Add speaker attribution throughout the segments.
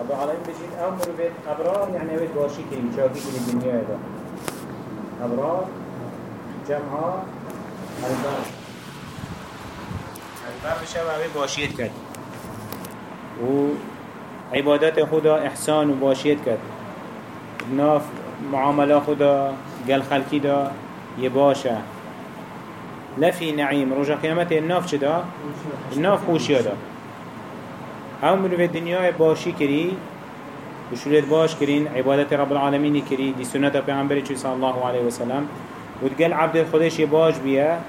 Speaker 1: رب العالمين بجيت أمر بيت أبرار يعني أبيت باشي كريم شاكي كريم الدنيا هذا. أبرار جمعة الباب. الباب شبه أبيت باشيت كد و عبادات خدا إحسان وباشيت كد ناف معاملة خدا قال خلقي دا يباشا لا في نعيم رجع قيامته الناف چدا الناف خوشيا دا. أو منو في الدنيا باشي كري وشولت باش كرين عبادت رب العالمين كري دي سنة پیغمبر صلى الله عليه وسلم وتقال عبد الخدش باش بيا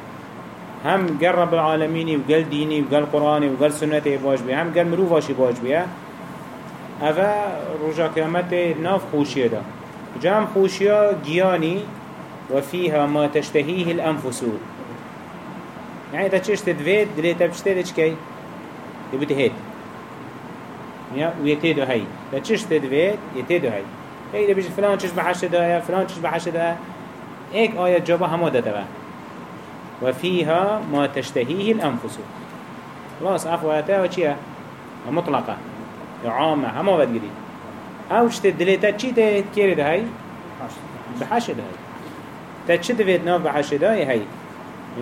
Speaker 1: هم قال رب العالمين وقال ديني وقال قرآني وقال سنة باش بيا هم قال مروفاشي باش بيا اوه رجا قيامت ناف خوشيه ده جام خوشيه جياني وفيها ما تشتهيه الأنفس. يعني تشتت تدفيد دليتا بشتت كي يبتهيد يا ويتيدو هاي تشتت تدفيد يتيدو هاي هي إذا بيجي فلان تشبه حشد ده فلان تشبه حشد ده ايك آية جابا همو ده وفيها ما تشتهيه الأنفس خلاص عفوا هتا وشيا مطلقة عامة همو بدقري أو شت دليتا چي ته كيري ده هاي بحشد هاي تشت فيت ناف بحشد هاي هاي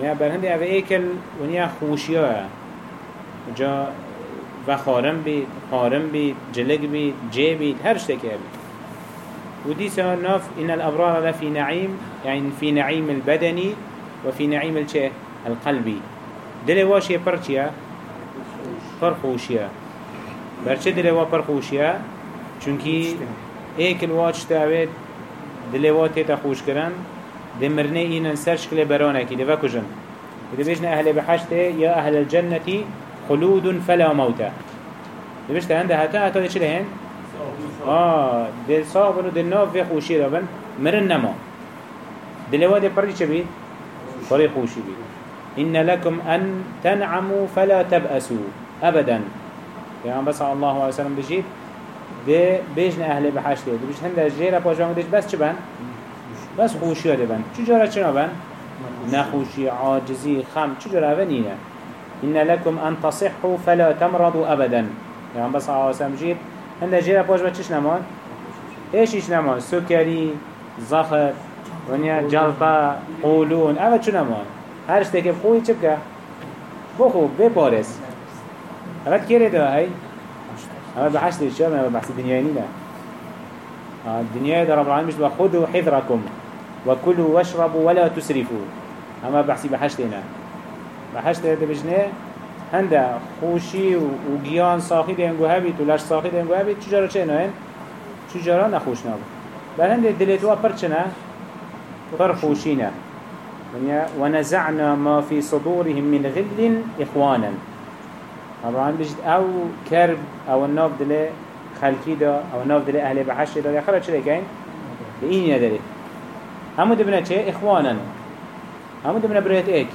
Speaker 1: يا برهندي أو ايكل ونيا خوشيا جا و خارم بید خارم بید جلق بید جي بید هر شتكي بید ودي سوى ناف إن الأبرار لفي نعيم يعني في نعيم البدني وفي نعيم الشيء القلبي دلي واشي برشيا فرخوشيا برشي دلي وا فرخوشيا چونكي ايك الواج تاويت دلي وا تيتا خوش کرن دمرنه إينا سر شكل برانكي دي وكجن دي بيجنا أهل بحشت يا أهل الجنة خلود فلا موتا بيجنا هنده هتا؟ هتا دي چلهن آه دل صابن و دل ناف في خوشي رابن. مرن نما دلوا دي پردي چه بيد؟ پردي خوشي بيد إن لكم أن تنعموا فلا تبأسوا. أبدا. يعني بس الله عليه وسلم بجيت دي بيجن أهل بحشت دي بيجن هنده جيرا باجان ديش بس چه بن؟ بس خوشي بن چو جارا چنا بن؟ نخوشي عاجزي خم. چو جارا بنينه إن لكم أن تصحوا فلا تمرضوا أبدا يعني بس وسلم جيت هنده جيرا باش بچش نمان؟ إيش إيش نمان؟ سكري زخر ونیا جلطه قولون اوه چو نمان؟ هر شتك بخوي چه بكه؟ بخو بپارس اوه كيري ده هاي؟ اوه بحشت الشام اوه بحث الدنيا نينا الدنيا ده رب العالمين مش بخدوا حذركم وكلوا واشربوا ولا تسرفوا اما بحثي بحشت ده بجنه. هنده خوشي وگيان ساخي ده انگو هبيت ولاش ساخي ده انگو هبيت چجارا چه نهين؟ چجارا نخوش نابو بل هنده دلتوا پر چنه؟ پر خوشينه ونزعنا ما في صدورهم من غل إخوانا. طبعا بجد أو كرب أو الناف دلي خلقي دا أو الناف دلي أهل بحش دا. يخرج شلي كين لإين يدري همو دبنا چه؟ إخوانا. همو دبنا بريت إيك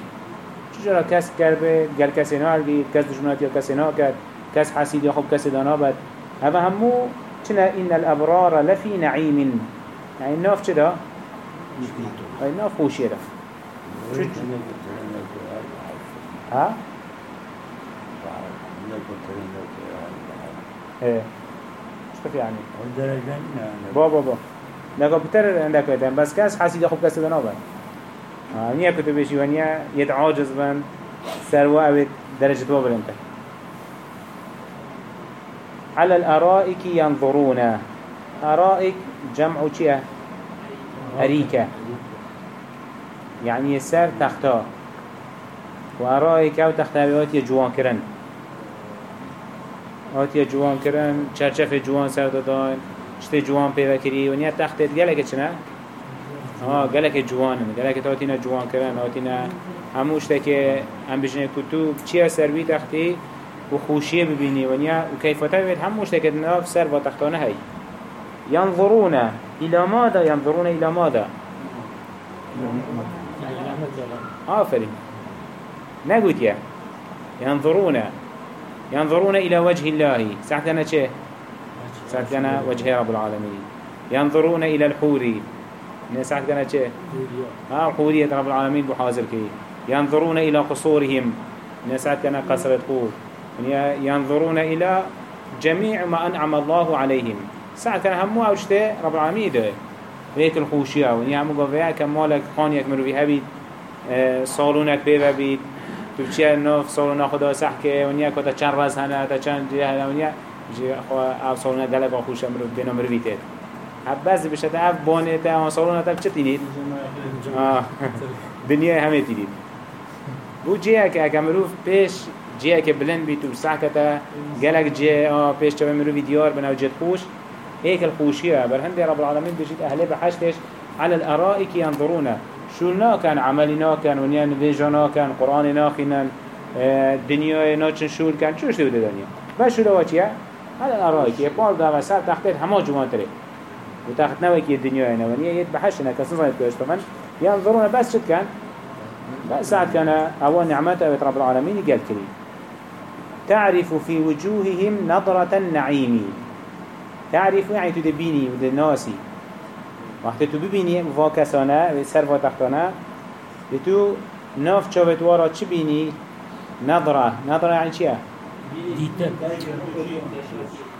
Speaker 1: چجورا كس كربه قال كسي نالقي كس دشمنات يا كسي ناكد كس حسيد يخب كسي دانابد هذا همو چنا إن الأبرار لفي نعيم يعني الناف چه دا؟ الناف خوشي دا. ها؟ إيه شو يعني؟ بابا بابا لكن بتر عندك بس كاس حاسيد خوب كاس آه نيا كتب بيشي ونيا يتعاجز بن سروا اوت درجة وابل انت على الأرائك ينظرون أرائك جمع چيه؟ أريكة يعني يسار تختا. وأرائك أو تختا بيوت يجوان كرن آتی جوان کرن چرچف جوان سر دادن شته جوان پیدا کری و نیا تختت گلک چنه؟ آه گلک جوانن گلک تاتینا جوان کرن آتینا هموشته که هم بجنه کتو چی سروی تختی؟ و خوشیه ببینی و نیا و کیفاته بید هموشته که ناف سر و تختانه هی. ينظرون إلى ماذا؟ ينظرون إلى ماذا؟ آفرين نقول يا ينظرون ينظرون إلى وجه الله ساعتنا چه؟ ساعتنا وجه رب العالمين ينظرون إلى الحور ساعتنا چه؟ ها حورية. رب العالمين بحاضر كي. ينظرون إلى قصورهم. ساعتنا قصر القور ينظرون إلى جميع ما أنعم الله عليهم. ساعة كان همو أوشته رب العالمين ده هيك الخوشية ونيا همو قفيا كمالك خانيك مروي هبيد صالونك بيبا بيد تو چه نوف صالونا خدا سحكه ونيا كتا چند رز هنه تا چند جه هنه ونيا جي أخوة أو صالونا دلق خوش أمرو بينا مروي تيت عباس بشت أف بانه تا صالونا تا چه تينيد؟ آه. دنيا همه تينيد بو جيه که اگه مروف پیش جيه که بلند بيت و سحكتا گلک جيه آه پیش چه مروفي ديار بناو جد خوش. هيك الخوشية برهند رب العالمين بجيت أهله بحشتش على الأرائك ينظرون شو كان عملنا كان ونيا نبيجنا كان قرآن ناخنا دنيا ناچن شول كان شو شو الدنيا بس شو دواتيا على الأرائك يبال دا وسال تحتت هما جوان تري وتحت نوكي الدنيا هنا. ونيا يد بحشنا كسنة يتكوش طبعا ينظرون بس شد كان؟ بس ساعة كان أول نعمته رب العالمين قال كريم تعرف في وجوههم نظرة النعيم. تعرف يعني تدبيني ودناسي وقت و کسانه سر و تختانه تو ناف چاوت وارا چی بینی؟ نظرة. نظرة یعنی چیه؟ دیتن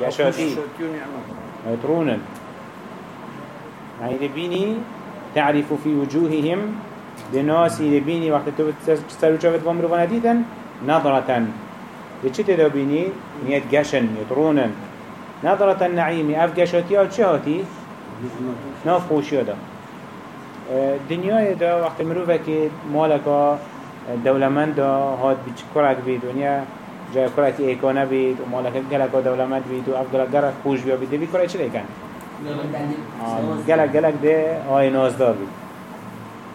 Speaker 1: گشاتی يترونن. يعني لبيني تعرف في وجوههم لناس لبيني وقت تستلو شافت وامرو فنديدا نظرة لچه تدابيني نيت جشن يترونن نظرة النعيم اف جشاتي أو چه هاتي؟ ناف خوشی دا دنیای دا وقت مروفه که مالکا دا هاد بیچ کرک بید. ونیا جای کرک ایکانه بید. و مالکا گلکا دولمند بید. و اف خوش بیا بید بید کرک چی لیکن؟ گلگ گلگ ده آی نازدار بید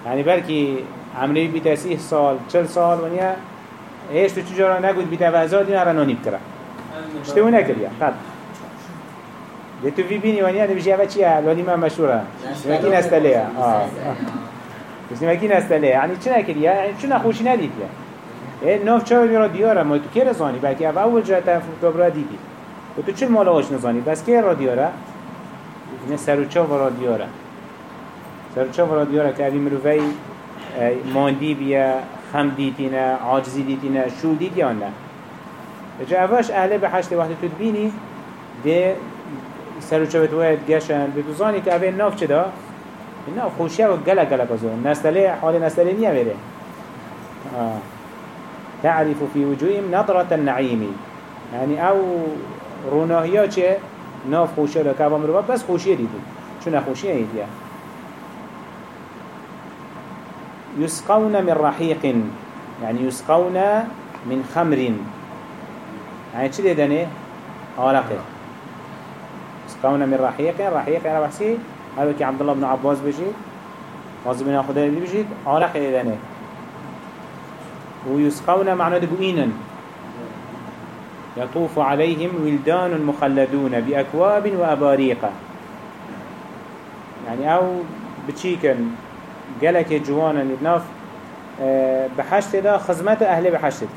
Speaker 1: یعنی بلکی عملی بیت از ایه سال چل سال ونیا ایش تو چجورا نگود بیت اوزا نه را نانیب کرا شتو بله. نکریا قد ده تو بی بینی ونیا ده بجی اوه چیه؟ لانی من مشهوره نمکی نستلیه بس نمکی نستلیه یعنی چه نکریا یعنی چه نخوشی ندید؟ یا ای نوف چه را دیاره ما تو که رزانی بلکه اول جهت تفروت دیدی. و تو چه مالا آش نزانی بس که را دیاره؟ إنه سرو چاو را. ديارة سرو چاو را ديارة که اوی مروفي ماندی بیا خم دیتینه عاجزی دیتینه شو دیت یا نه. جا اواش أهل به حشت وقت تو بینی ده سر و چوبت وید گشن. به دوزانی که اوه ناف چه دا؟ ناف خوشیه و گلک گلک ازو نستله حال نستله نیه بره. تعرف في وجوههم نظرة النعيم يعني أو روناهيا چه؟ ناف خوشیه لکه اوه مروبا بس خوشیه دیدن چون خوشیه ایدیا يسقون من رحيق يعني يسقون من خمر. يعني چه دیدنه؟ علاقه يسقون من رحيق رحيق أنا بحسي هذا كي عبد الله بن عباس بيجي غازي خدا اللي بيجي عرق إذنه ويسقون معنى دبوئينا يطوف عليهم ولدان مخلدون بأكواب وأباريق. يعني أو بتشيكن جلك جوانا لبناف آه، بحشت دا خزمت أهل بحشت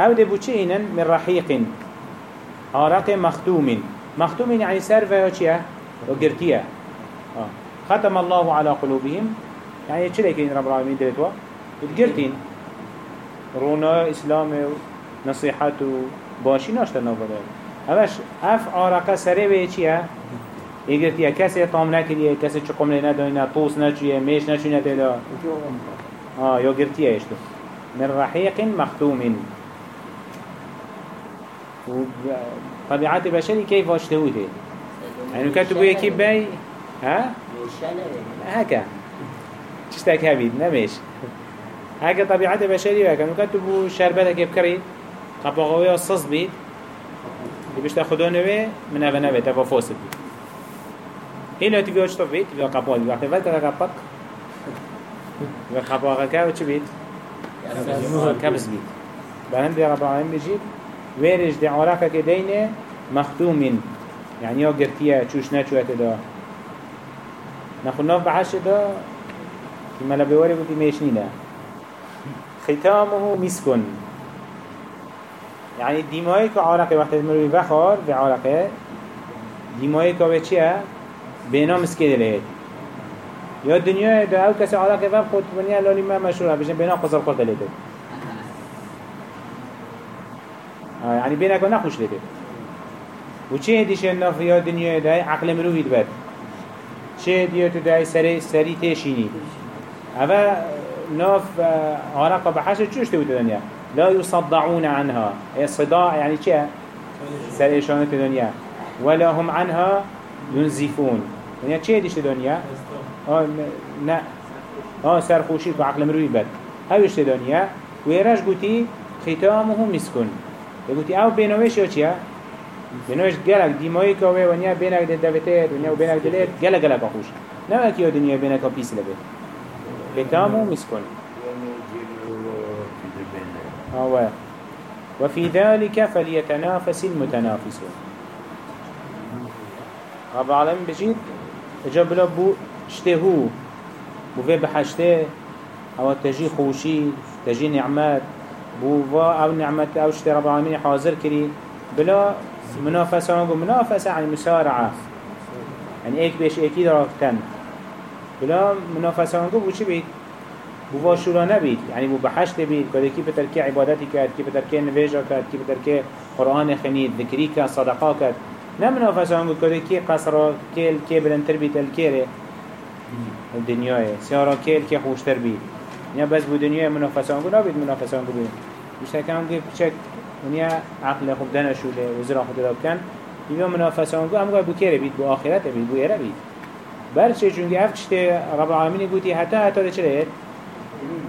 Speaker 1: أو دبوشينا من رحيق عرق مختوم مختوم يعني سر و چیه؟ و گرتیه ختم الله على قلوبهم. يعني لكن رب العالمين دلتوا؟ اتگرتين رونا إسلام نصيحت و باشي ناشتا نوبده همش اف عرقه سره به چیه؟ اگرتیه کسی طام نکریه کسی چه قمله نداینه طوس نچویه میش نچوینه تدا آه یا گرتیه اشتو من رحيق مختوم طبيعات بشري كيف واشتهوته يعني كتبوا يكي باي ها؟ هكا تشتاك هبيد نمش هكا طبيعات بشري هكا كتبوا شربتك بكري قبغوية الصص بيت اللي بيشتا خدونه بي من أبا نبي تبا فوسد بيت هنا تبي وش بيت تبي قبال وقت فلت قبك تبي قبغك وش بيت كبس بيت بهند يا رب العالمين بيجيب ويرج دي عراقه كدينه مختوم يعني يا قرتيه چوش نچوته دا. نخو ناف بعش دا كما لبواري قلت ميشنينا ختامه مسكن يعني ديماي كعراقه وقت المروي بخار بعراقه ديماي كوه چيه بينا مسكين لهيت يا الدنيا دا أو كسي عراقه وقت خود بنيا لولي ما مشهوره بيشن بينا قصر لهيت آه، يعني بينك ونخوش لده و چه هدیش ناف یا دنیا دای عقل مروید بد؟ چه هدیت دای سری سری تشینی؟ اوه ناف عرق بحشر چوش تود دنیا؟ لا يصدعون عنها. هي صداع يعني چه سر إشانة دنيا. ولا هم عنها ينزفون. دنيا چه هديش دنيا؟ آه نا آه سر خوشي وعقل مروي بد. هاوش دنيا ويراش قوتي ختامه مسكن قوتي آو بينوش يا چه بينوش گلک دیمایی که و ونیا بینک ده دویتید ونیا و بینک دلید گلک گلک خوش. نه اکی دنیا بینک پیس لبه. ختامه مسكن وفي ذلك فليتنافس المتنافسون. رب العالمين بجيد اجاب بو اشتهو بو في بحشته أو تجي خوشي تجي نعمات بو فا أو نعمت أو اشتي رب العالمين حاضر كري بلا منافسة منافسة عن مسارعة يعني ايك بيش ايكي دراكتن بلا منافسة بو چي بيت بوا شورا نبید یعنی بو بحشت بید کده کی بتر که عبادتی کرد کی بتر که نویجا کرد کی بتر که قرآن خنید ذکری کرد صدقا کرد نمنا فسان کده کی قصر کل کی بلندتر بید الکیره الدنیای سیارا کل کی خوشتر بید نه بس بو دنیای منافسان گو نبید منافسان گو بید بیشتر که هم گفت چک ونیا عقل خوب دن شوله وزرا خود داد کن. اینا منافسان گو هم بو کیره بید بو آخرت بید بو ایره بید. رب العالمین گوتی حتی حتی چه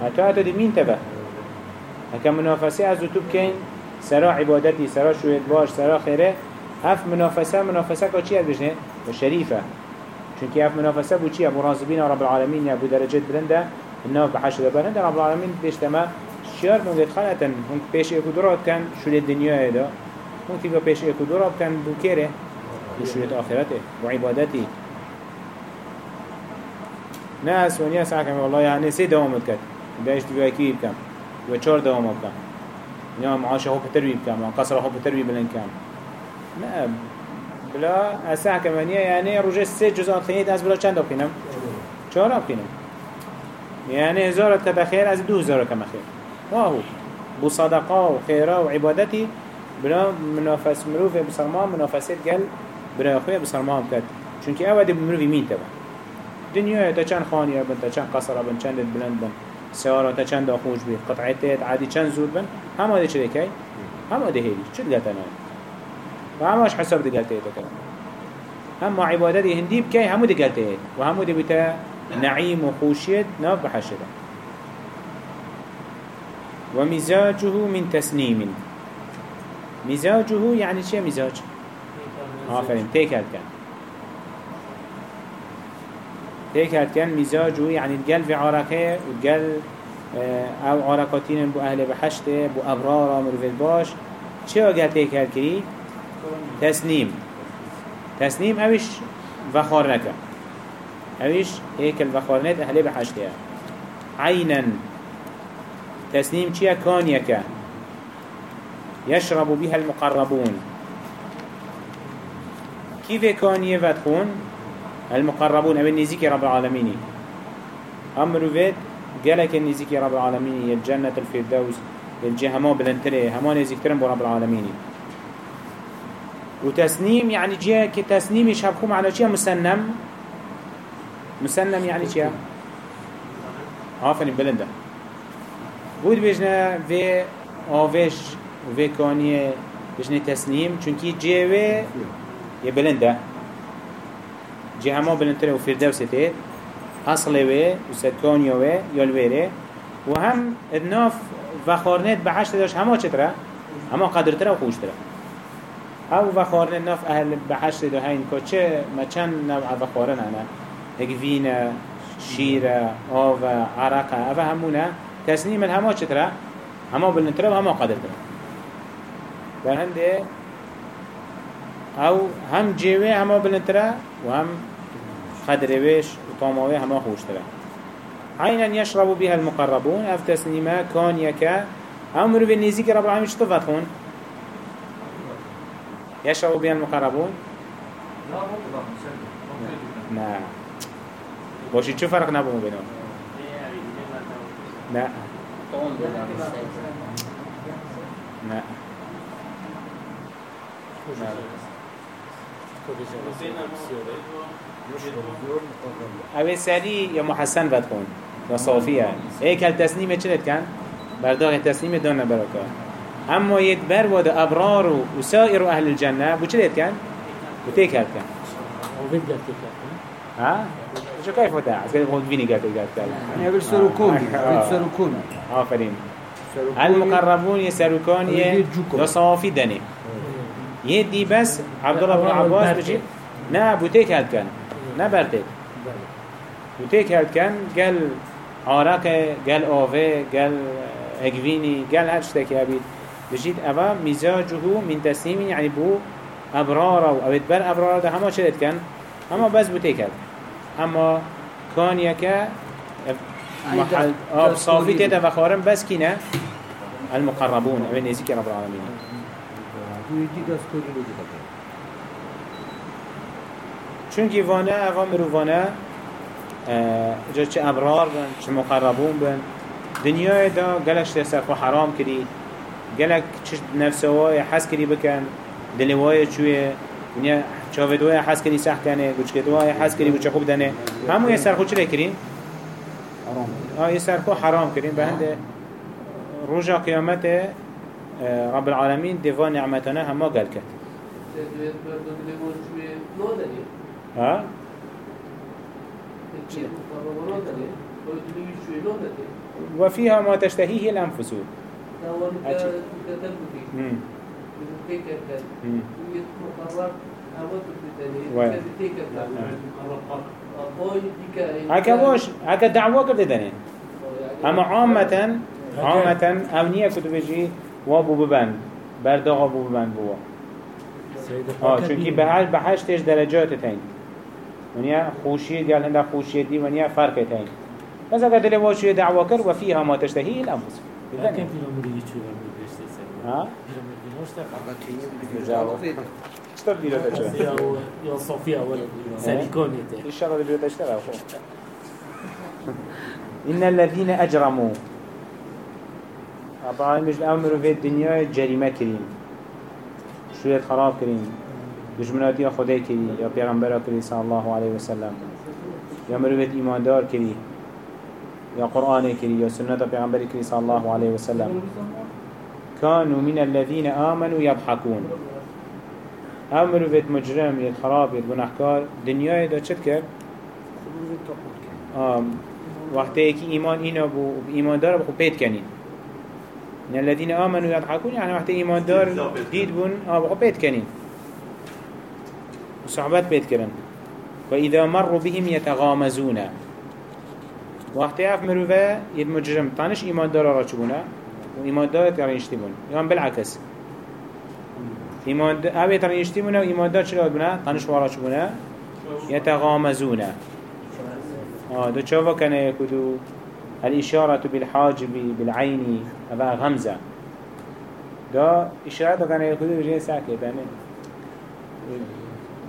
Speaker 1: حتی دی مين تبه هكا منافسة از تو بكين سرا عبادتي سرا شويت باش سرا خيرة. هف منافسة منافسة که چی بجنة؟ و شریفه چونك هف منافسة بو چی ابو رازبین رب العالمین ابو درجات بلنده الناف بحشر بلنده رب العالمین شيار من قد خلطا هم پیش اكو درات كان شوية الدنيا دا هم تبقى پیش اكو درات كان بو كيره بو شوية آخرته. ناس ونیا سعکم والله يعني سه دوام کرد داشت بیا کی بکم و چهار دوام بکم یا معاش هو بتر بکم و قصر هو بتر بلن کم نه. بلا اسعکم ونیا يعني رجع سه جزء خیلی از بلا چند بکنم؟ چهار بکنم. يعني هزار كذا خير از دو هزار كما خير واهو بصدقاء وخيرا وعبادتي بلا منافس مروف بسرمان منافسات قال بلا أخويا بسرمان بكت چونك أود مروفي مين تبع دنیا تا چند خانیه بن تا چند قصر بن چند بلند بن سیاره تا چند خوش بید قطعیت عادی چند زود بن همه ده چه دکی؟ همه ده هیلی. چه دگه تنه و همهش حساب تیه تکرم هم همو دگه تیه و همو ده بیتا نعیم و خوشیت ناف بحشده ومزاجه من تسنيم مزاجه يعني شيء مزاج آفرين تيك هاد هيك هتكن مزاجه يعني القلب عرقه والقلب آه، أو عرقاتين بو أهل بحشته بو ابرارا مروف الباش. چه اگر هيك هتكري تسنيم. تسنيم اوش وخار نكا. اوش هيك الوخارنت أهل بحشته عينا. تسنيم چيا؟ كان يكا يشرب بها المقربون. كيف كان يفتخون المقربون أبن نزيك رب العالمين. أمرو فيد قالك النزيك رب العالمين الجنة الفردوس الجهما بلنتري هما نزيك ترم برب العالمين. وتسنيم يعني جية كتسنيم يشبكم على شيء مسنم. مسنم يعني شيء آفرين بلنده. بود بجنا في آوش وفي كانية بجنا تسنيم چونكي جيوه يبلنده جهما بلنتره و فردوسته أصله و وسكانيا و يالويره و هم ادناف وخارنت بعشت داشت هما چتره هما قدرتره و خوشتره أو وخارنت ناف أهل بحشت ده هين که چه؟ ما چند نوع وخارن أنا هكفينة شيرة آوة عرقة اوه همونه تسنيم هما چتره هما بلنتره و هما قدرتره بل هنده أو هم جيوه هما بلنتره و هم خدرويش وطاموه هما خوشتره عينا يشرب بها المقربون اف تسنيما كان يكا أمر بالنزيك رب العالمين شطفت خون؟ يشرب بها المقربون؟ لا باشي شو فرق نبو بينهم لا لا اوه سری یا محسن بد کن. یا صافیه ایک هل تسنیم چلت کن؟ برداغ تسنیم دانه برکا اما يد بر ابرار وسائر أهل الجنه بو چلت کن؟ بو تیک هل کن. ها؟ شو كيف ودا عسكري بقول فيني قاعد قاعد
Speaker 2: يعني قبل سركون قبل سركون
Speaker 1: آفرين المقربون يسركون يه يصافي دني يدي بس عبد الله بن عباس بجي نا بوتيك هاد كان نا برتيك بوتيك هاد كان قال عراك قال اوفي قال اجفيني قال هاد شتاكي ابيد بجيت ابا مزاجه من تسليم يعني بو ابرار أو ابيت بر ابرار ده هما شدت كان هما بس بوتيك هاد اما كان يكا محل آب صافي تيتا وخارم بس كنا المقربون. أبين نزيك رب العالمين چونکی وانه اوه مروفانه جا چه ابرار بن چه مقربون بن. دنیای دا گلش تسرف و حرام کری گلک چه نفسوای حس کری بکن. دلوای چوی دنیا چاودوای حس کری سح کنه. گوچکتوای حس کری گوچه خوب دنه. همو یه سرخو چه کرین؟ حرام. آه یه سرخو حرام کرین به هنده رجا قیامت رب العالمین دیوان نعمتانه همه گل کرد. ها؟ وفيها ما تشتهيه الأنفس. هكا واش؟ هكا دعوة كده دني أما عامة عامة أو نية كتو بجي وابو ببن. برداغ ابو ببن بوا. آه چونكي بهش بهش تيش درجات تين. ونيا خوشية قال هنده خوشية دي ونيا فرق تين بس اگر دل واشي دعوة كر وفيها ما تشتهي الأنفس
Speaker 3: لكن في الأمر يجي
Speaker 1: ها؟ اشتر دي لو تشتري
Speaker 3: يا صوفيا ولا سالكوني
Speaker 1: إن شاء الله دي تشتري إن الذين أجرموا. طبعا مش الأمر في الدنيا جريمة كريم شوية خراب كريم دجمناتي خدای كريم يا پیغمبر كريم صلى الله عليه وسلم يا مروفيت إيمان دار كريم يا قرآن كريم يا سنة پیغمبر كريم صلى الله عليه وسلم. كانوا من الذين آمنوا يضحكون أمر بيت مجرم يت خراب يت گناهكار دنيا دا چت كر وقتی که ایمان اینا بو ایمان دار بخو پیت کنین من الذين آمنوا يضحكون يعني وقت ایمان دار دید بون آه بخو پیت کنین وصحبات پیت کرن وإذا مروا بهم يتغامزون. وقت اف مروفه يد مجرم طانش ایمان دار را چبونه؟ و ایمان دار ترینشتی بون. یعنی بالعکس. ایمان اوه ترینشتی بونه و ایمان دار چرا بونه؟ طانش وارا چبونه؟ يتغامزون آه دو چاوا کنه يكدو الإشارة بالحاجب بالعين هذا غمزة. دا إشارة کنه يكدو بجين ساكت يعني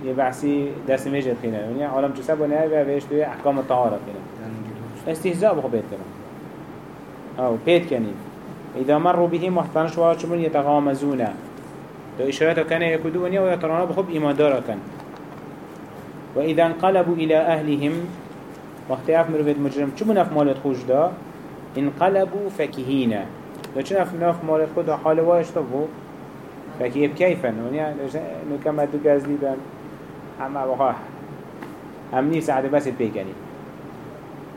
Speaker 1: یه بحثی دست میجر کنه یعنی عالم چه بونه و بهش توی احکام طهارت کنه استهزاء بخو بيت کنه. او بيت کنی. اذا مروا به محترم یه چون یتغامزون. دو اشارت کنه یک دو و یترانا بخو ایمان دارا کن. و اذا انقلبوا الى اهلهم وقتی اف مرو مجرم چمون اف مالت خوش دا؟ انقلبوا فكهینا دو چون اف ناف مالت خود حال واش تو فکیه بکیفن. یعنی نکمه دو گزدی اما بخواه هم نيس عده بس بيكني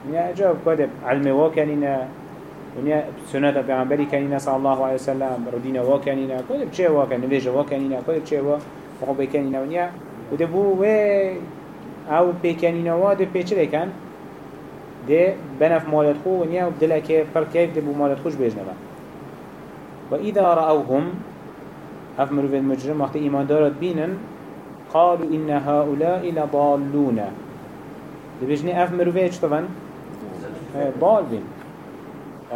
Speaker 1: ونيا جاب كده علم واكنينا ونيا سنة پیغمبری کنینا صلی الله علیه وسلم ردینا واکنینا کده بچه واکن نویجه واکنینا کده بچه وا بخو بکنینا ونیا کده بو و أو بکنینا وا ده پیچه کن. ده بنف مالت خو ونيا وبدلك فر كيف دبو مالت خوش بيجنبا وإذا رأوهم أف مروف المجرم وقت إيمان دارت بينن قالوا إن هؤلاء لضالون. ده بيجني أف مروف إيش طبعا ضال بين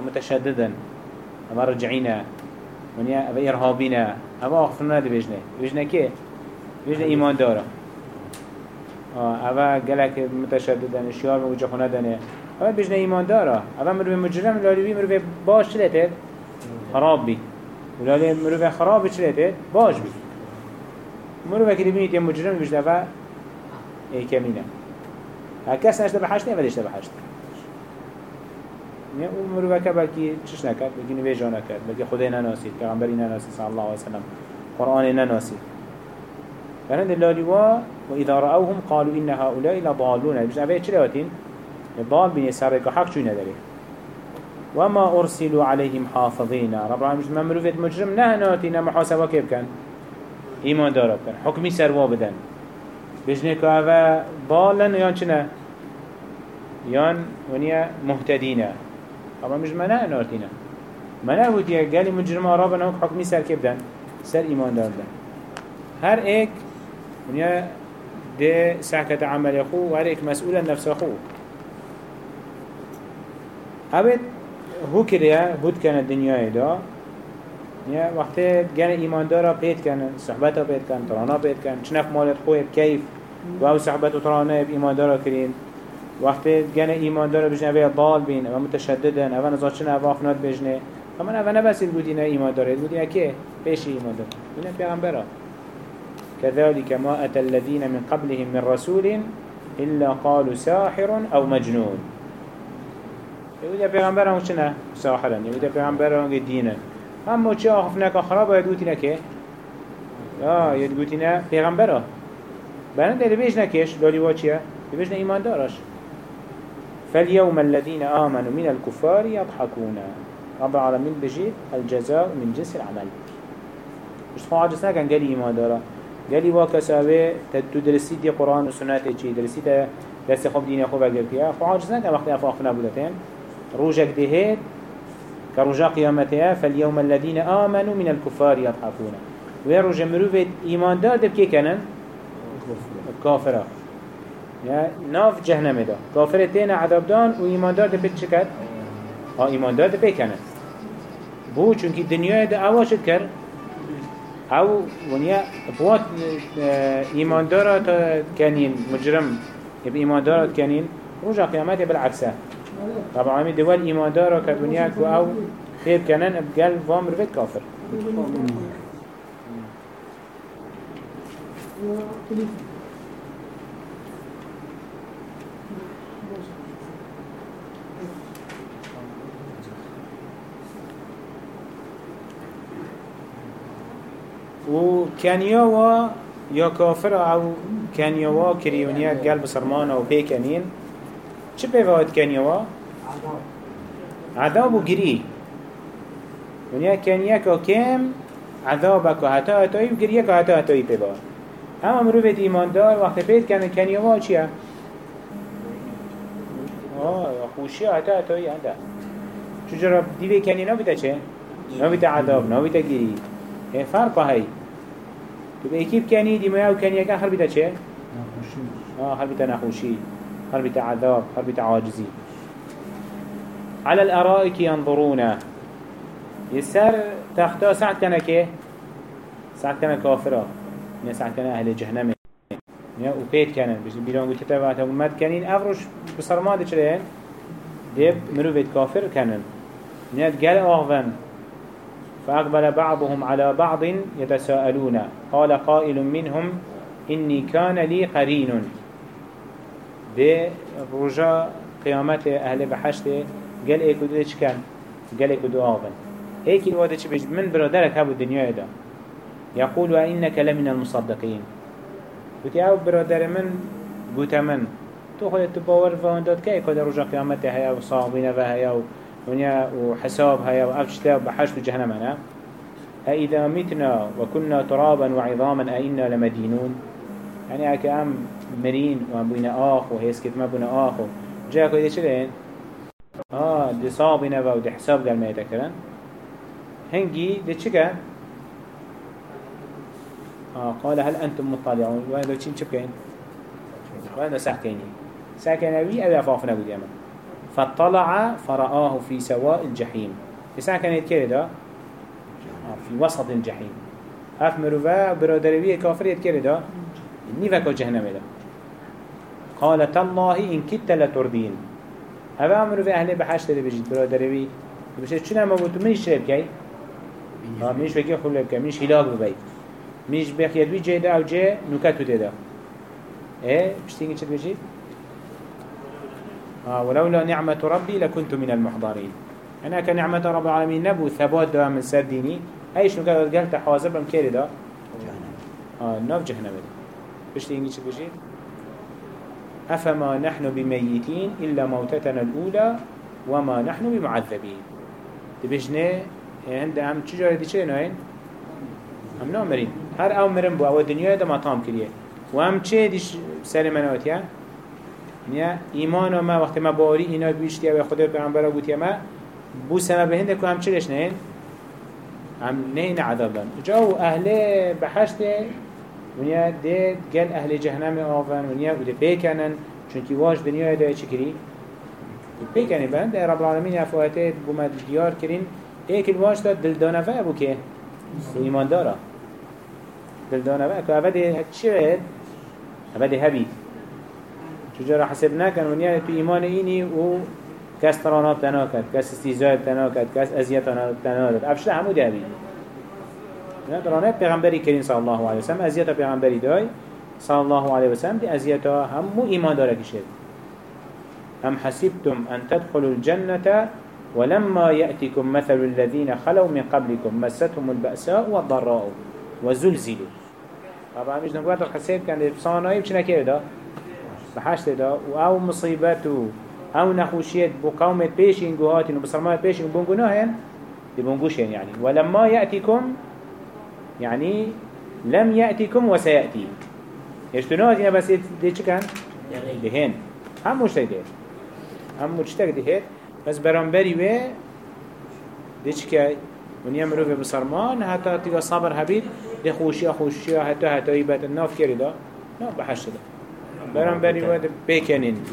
Speaker 1: متشددا أما رجعينا ونيا أبا إرهابنا أما أغفرنا ده بيجني بيجني كي بيجني إيمان داره اوه گلک متشددن اشیار موجه خونه دنه اوه بجنه ایمان داره اوه مروه مجرم لالیوی مروه باش چلیتد خراب بی ولالی مروه خراب چلیتد باش بی مروفه که بینید یه مجرم ای کمینه هر کس نشته به حشت نه ولش به حشت نه اون مروفه که بلکی چش نکرد بلکی نویجا نکرد بلکی خدای نناسید پیغمبری نناسید صلی الله علیه وسلم قرآن نناسید فهند اللالوا وإذا رأوهم قالوا إن هؤلاء لضالون بجنا بيه چلواتين ضال بني سرق حق شو ندري وما أرسلوا عليهم حافظين رب العالمين مروفيت مجرم نهناتنا محاسبة كيف كان إيمان دارب كان حكمي سروا بدن. بجنه که آوه ضالن يان چنه؟ يان ونيا مهتدين اما مش منع نارتنا منع وديا قالي مجرم رابنا هوك حكمي سر كيف دن سر إيمان دار دن هر ايك ونیا ده سعکت عمل خو و هر ایک مسئول نفس خو. اوید هو کریا بود کنه دنیای دا. یا وقتی گن ایماندارا پید کنه صحبتا پید کنه ترانا پید کنه چنف مالت خوی کیف و أو صحبت و ترانا ایماندارا کرین. وقتی گن ایماندارا بجنه اوه ضال بین و متشددن اوه نزاد چنه اوه آفناد بجنه. اما اوه نبسید بودی نه ایمانداره بودی نه که پیش ایماندار. اینه پیغمبرا كذلك ما أتى الذين من قبلهم من رسول إلا قالوا ساحر أو مجنون. يقول يا پیغمبر هم چنه ساحرا يقول يا پیغمبر هم دينا اما چه آخفناك خرابا يدوتنا که آه يدوتنا پیغمبره بنا ده بيش نكش لولي واتشيا بيش إيمان دارش فاليوم الذين آمنوا من الكفار يضحكون. رب العالمين بجيت الجزاء من جنس العمل. مش تخواه عجزنا كان قال إيمان داره قالي واكساوه تدرسي دي قرآن وسنة چي درسي تا دست خوب دين خوب اگرتيا خو عاجز نكا وقت افاق نبودتين روجك دهيت كروجا قيامتها فاليوم الذين آمنوا من الكفار يضحكون. ويروج مروفة إيمان دار دب كي كانن كافرة. ناف جهنم دا. كافرة تينا عذاب دان و إيمان دار دب چكت ها إيمان دار دب كانن بو چونك الدنيا دا اواشت كر. آو ونیا بوات ایمان دارات کنین مجرم یب ایمان دارات کنین رجع قیامت بالعکسه طبعا همین دول ایمان دارا که دنیا کو أو خیر کنن بقل وامر بید کافر. و کنیا و یا کافر أو کنیا و کریونیت گل بسرمان و پیکنین. چه پیواد کنیا و؟ عذاب و گری ونیا کنیا که کم عذاب که حتی حتایی و گریه که حتی حتایی پیواد اما مروفت ایماندار وقت پید کنه کنیا و چیه؟ آه خوشی حتی حتایی هنده چجورا دیوه کنی نبیده چه؟ نبیده عذاب نبیده گری فرق هاي تو اكيب كاني دي ما كان كان خربتا چه؟ اه خربتا نخوشي خربتا عذاب خربتا عاجزي على الأرائك ينظرون. يسر تختا ساعت كان كه ساعت كان كافرة. ساعت كان أهل جهنم. يا وبيت كان. بس بيلون قلت تبعت ومد كانين أفرش بصرمان دي چلين ديب مروفيت كافر كانن نيت قال أغفن فأقبل بعضهم على بعض يتساءلون. قال قائل منهم إني كان لي قرين. دي رجاء قيامت أهل بحشت قال إيكو دي كان قال إيكو دو آغن هيك الوادة بيجد من برادرك هابو الدنيا دا يقول وإنك لمن المصدقين. قلت يا برادر من قلت من تو خود تباور فاندات كي كده رجاء قيامت هيا وصاغبين فهيا ونيا وحساب هيا وأفشتا بحشت جهنم أنا أإذا متنا وكنا ترابا وعظاما أئنا لمدينون يعني أكا أم مرين وأبونا آخو هيسكت ما بنا آخو جاء كده چلين آه دي صابنا ودي حساب قال ما يتكرن هنجي دي چكا آه قال هل أنتم مطلعون وهذا چين چبكين وهذا سحكيني سحكيني أبي أفافنا بود يمن فاطلع فرآه في سواء الجحيم في كانت كده في وسط الجحيم هف مروفا برادروية كافرية كده نيفكو جهنم ده قال تالله إن كدت لتردين. هذا مروفا أهل بحشت اللي بجد. برادروي بشت شنو ما بوتو منش شرب كي منش فكي خلو بكي منش هلاك ببيت مش بخير بي جيدا أو جي نكتو تدا إيه؟ بشتيني چه بجيد آه ولولا نعمة ربي لكنت من المحضرين. أنا كنعمة رب العالمين نبو ثبات دا من سر ديني أيش نكتو قلت حاضر بم كيري دا؟ آه ناف جهنم. بشتيني چه بجيد أفما نحن بميتين إلا موتتنا الأولى وما نحن بمعذبين تبجنه عند هم چجاره دي چه ناين هم نامرين هر آو مرن بو أو دنیا دا ما تام کریه. و هم چه دیش سر منات یا نیا؟ ایمان ما وقت ما باری اینا بیشتی و خدا پیغمبر بودی ما بو سبب هنده که هم چلش نهین هم نهین عذاب دن جاو أهل بحشت ونیا دید گل أهل جهنم آفن ونیا بوده بیکنن چونکی واش دنیا دا چی کری بیکنی بند رب العالمین افواته بومد دیار کرین ایک الواش دا دلدانه فا ابو که ایمان داره دلدانه فا که اوه چی بید؟ اوه هبید چجا حسب نکن ونیا تو ایمان اینی و کس تراناب تنا کرد کس استیزای تنا کرد کس ازیت تنا کرد افشته همو ده بید درانه پیغمبری کرین صلی الله علیه وسلم ازیت پیغمبری دای صلی الله علیه وسلم دی ازیت همو ایمان داره کشید هم حسبتم أن تدخلوا الجنة ولما يأتكم مثل الذين خلوا من قبلكم مستهم البأساء والضراء وزلزلوا. طبعا مش نقول الحسين كان بصانعي بشنا كده ده بحشت ده أو مصيبته أو نخوشيت بو قومة بيشين جوهاتين وبصرمات بيشين بونجوناهن دي بونجوشين يعني ولما يأتيكم يعني لم يأتيكم وسيأتي. يشتنوها دي بس دي كان؟ دهين. هم مش دهين. هم مجتك دهين. بس برانبري و ديش كي ونيا مروف بصرمان حتى تيجا صبر هبيد دي خوشيا خوشيا حتى حتى يبات الناف كري دا. لا بحشت دا. برانبري و بيكنين.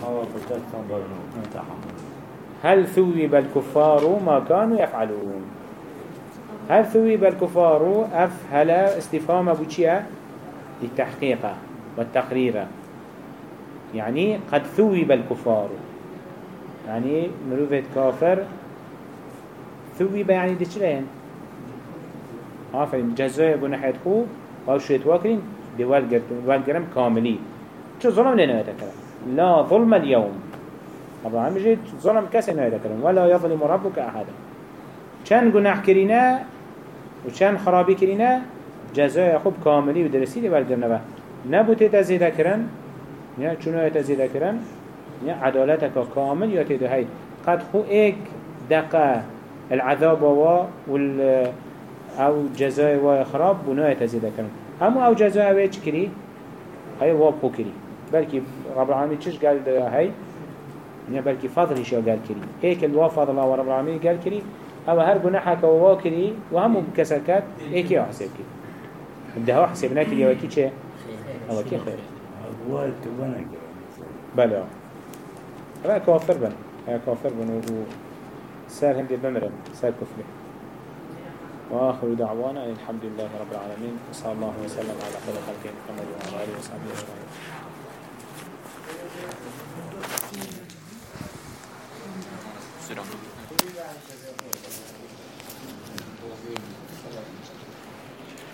Speaker 1: هل ثوب الكفار ما كانوا يفعلون؟ هل ثوب الكفار أفهل استفهام أبو تشيا؟ للتحقيق والتقرير. يعني قد ثوب الكفار يعني مروفة كافر ثوبة يعني دي چلين آفرين. جزاء بنحيت خو أو شويت واكرين دي والقرم كاملي. شو ظلم لنا يتكلم لا ظلم اليوم. طبعا مجد ظلم كسي يتكلم ولا يظلم ربك أحدا. كان قناح كرينا وكان خرابي كرينا جزاء خوب كاملي ودرسي دي والقرم نبو تتزيد كرن يا چونو يتزيد كرن يا عدالتك كامل يا تدو هاي قد خو ايك دقا العذاب وال أو جزاء وا خراب بنا يتزيد كرن اما أو جزاء وا كري هاي وا بو كري بلكي رب العالمين چش قال هاي يا بلكي فضل شو قال كري هيك الوا فضل الله رب العالمين قال كري أو هر جناحك وا كري وهم كسكات هيك يا حسب كري ده حسبنا كري وكي چه أو كي خير؟ بله هذا كافر بن هذا كافر بن و سار هندي بمرن سار كفر وآخر دعوانا الحمد لله رب العالمين وصلى الله وسلم على خير خلقه محمد وعلى آله وصحبه أجمعين.